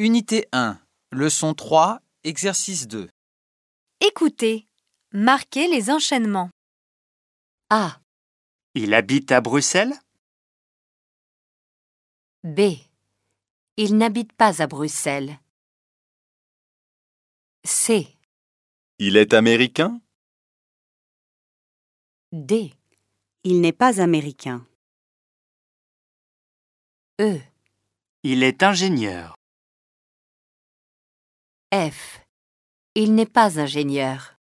Unité 1, leçon 3, exercice 2. Écoutez. Marquez les enchaînements. A. Il habite à Bruxelles? B. Il n'habite pas à Bruxelles. C. Il est américain? D. Il n'est pas américain. E. Il est ingénieur. F. Il n'est pas ingénieur.